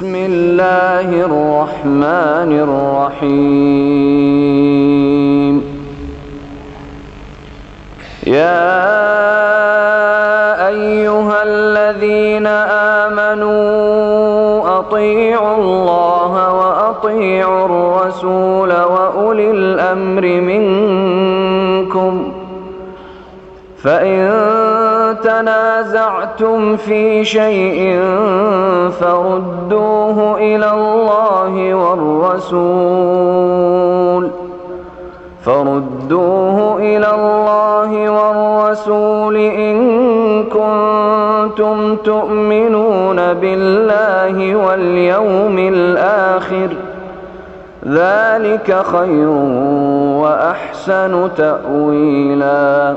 بسم الله الرحمن الرحيم. يا أيها الذين آمنوا أطيعوا الله وأطيعوا الرسول وأولي الأمر منكم. فإن تنازعتم في شيء فردوه إلى الله والرسول. فردوه إلى الله والرسول إن كنتم تؤمنون بالله واليوم الآخر. ذلك خير وأحسن تأويلاً.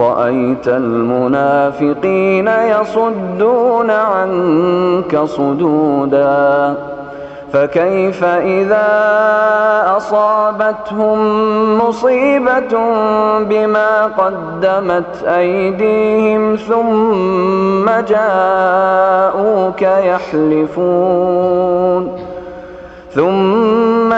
رأيت المنافقين يصدون عنك صدودا فكيف إذا أصابتهم مصيبة بما قدمت أيديهم ثم جاءوك يحلفون ثم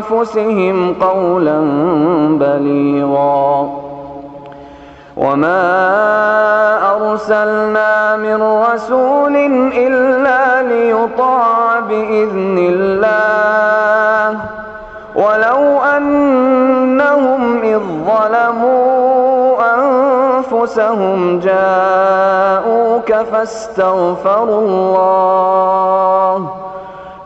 أنفسهم قولا بليغا. وما أرسلنا من رسول إلا ليطاع بإذن الله. ولو أنهم إذ ظلموا أنفسهم جاءوك فاستغفروا الله.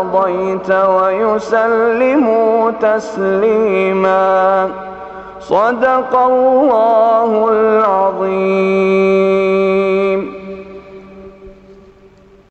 قضيت ويسلموا تسليما. صدق الله العظيم.